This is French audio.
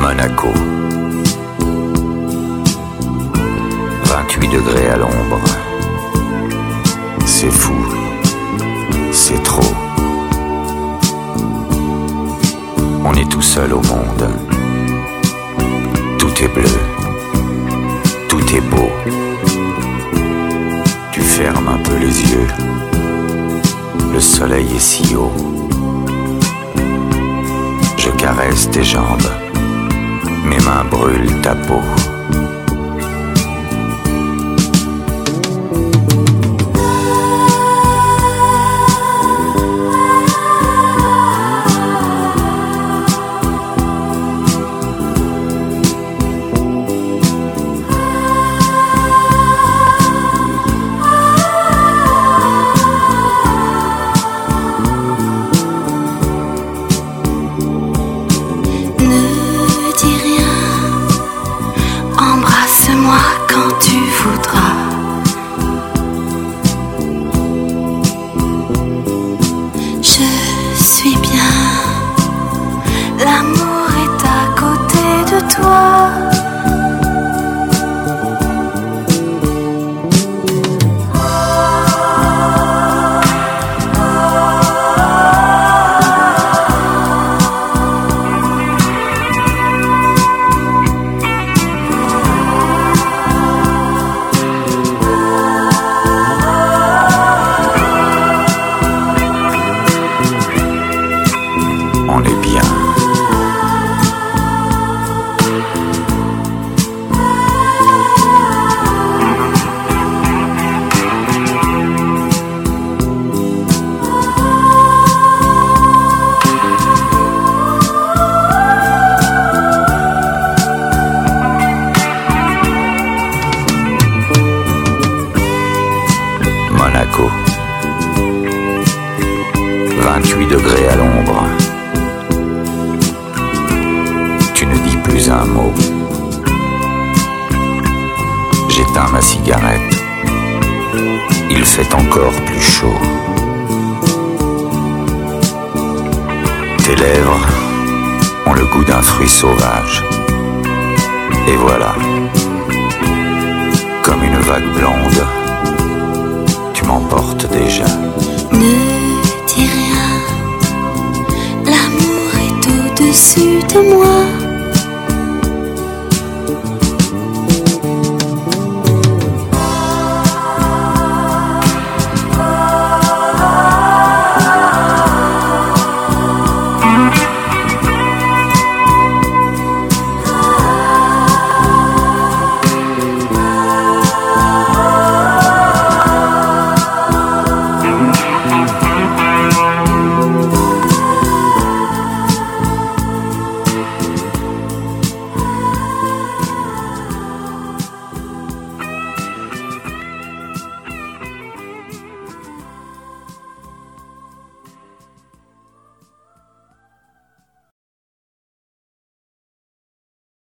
Monaco. 28 degrés à l'ombre. C'est fou. C'est trop. On est tout seul au monde. Tout est bleu. Tout est beau. Tu fermes un peu les yeux. Le soleil est si haut. Je caresse tes jambes. Mes mains brûlent ta peau. On est bien. Monaco. 28 degrés à l'ombre. Un mot. J'éteins ma cigarette. Il fait encore plus chaud. Tes lèvres ont le goût d'un fruit sauvage. Et voilà, comme une vague blonde, tu m'emportes déjà. Ne dis rien, l'amour est au-dessus de moi.